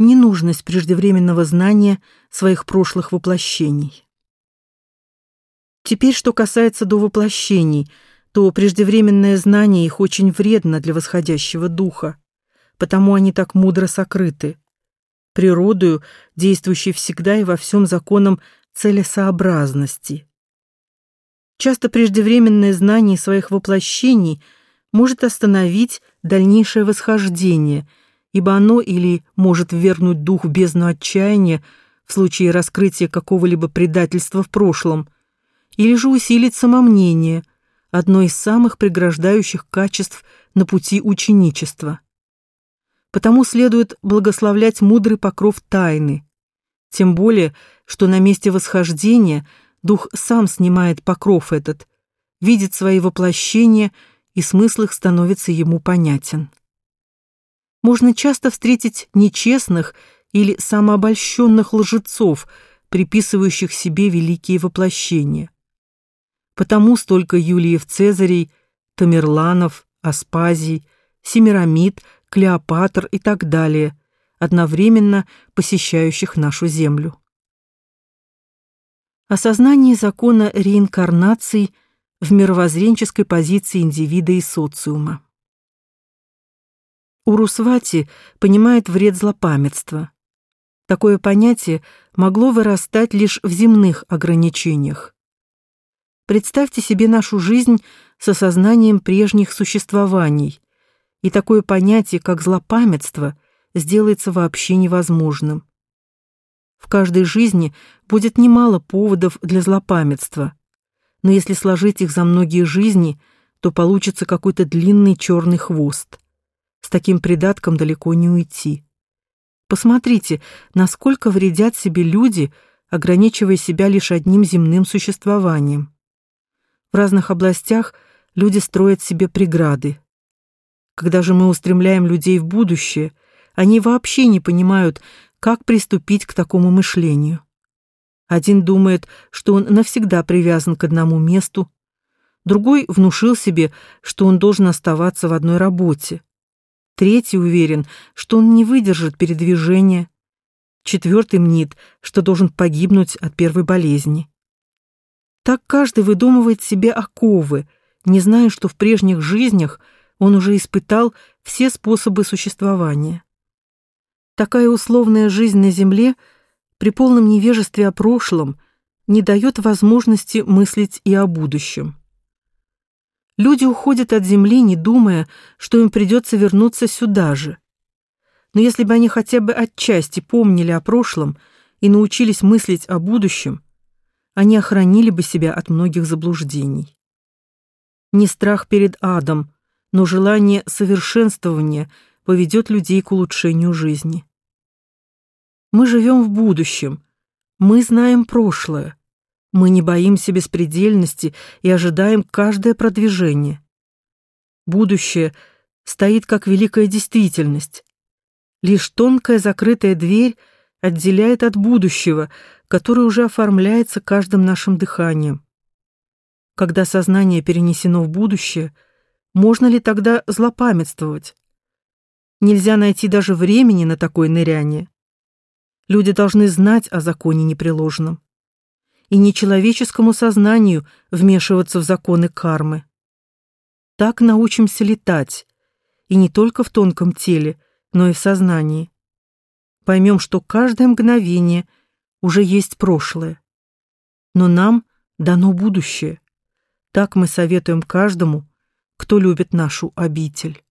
ненужность преждевременного знания своих прошлых воплощений. Теперь, что касается до воплощений, то преждевременное знание их очень вредно для восходящего духа, потому они так мудро сокрыты. Природою, действующей всегда и во всем законом целесообразности. Часто преждевременное знание своих воплощений может остановить дальнейшее восхождение, ибо оно или может ввергнуть дух в бездну отчаяния в случае раскрытия какого-либо предательства в прошлом – или же усилить самомнение, одно из самых преграждающих качеств на пути ученичества. Потому следует благословлять мудрый покров тайны, тем более, что на месте восхождения дух сам снимает покров этот, видит свои воплощения, и смысл их становится ему понятен. Можно часто встретить нечестных или самообольщенных лжецов, приписывающих себе великие воплощения. Потому столько Юлиев Цезарей, Тамерланов, Аспазий, Семирамид, Клеопатр и так далее, одновременно посещающих нашу землю. Осознание закона реинкарнаций в мировоззренческой позиции индивида и социума. Урусвати понимает вред злопамятства. Такое понятие могло вырастать лишь в земных ограничениях. Представьте себе нашу жизнь с осознанием прежних существований, и такое понятие, как злопамятство, сделается вообще невозможным. В каждой жизни будет немало поводов для злопамятства, но если сложить их за многие жизни, то получится какой-то длинный черный хвост. С таким придатком далеко не уйти. Посмотрите, насколько вредят себе люди, ограничивая себя лишь одним земным существованием. В разных областях люди строят себе преграды. Когда же мы устремляем людей в будущее, они вообще не понимают, как приступить к такому мышлению. Один думает, что он навсегда привязан к одному месту, другой внушил себе, что он должен оставаться в одной работе. Третий уверен, что он не выдержит передвижения. Четвертый мнит, что должен погибнуть от первой болезни. Так каждый выдумывает себе оковы, не зная, что в прежних жизнях он уже испытал все способы существования. Такая условная жизнь на земле при полном невежестве о прошлом не дает возможности мыслить и о будущем. Люди уходят от земли, не думая, что им придется вернуться сюда же. Но если бы они хотя бы отчасти помнили о прошлом и научились мыслить о будущем, они охранили бы себя от многих заблуждений. Не страх перед адом, но желание совершенствования поведет людей к улучшению жизни. Мы живем в будущем, мы знаем прошлое, мы не боимся беспредельности и ожидаем каждое продвижение. Будущее стоит как великая действительность. Лишь тонкая закрытая дверь отделяет от будущего, которое уже оформляется каждым нашим дыханием. Когда сознание перенесено в будущее, можно ли тогда злопамятствовать? Нельзя найти даже времени на такое ныряние. Люди должны знать о законе непреложном и нечеловеческому сознанию вмешиваться в законы кармы. Так научимся летать, и не только в тонком теле, но и в сознании. Поймем, что каждое мгновение — уже есть прошлое. Но нам дано будущее. Так мы советуем каждому, кто любит нашу обитель.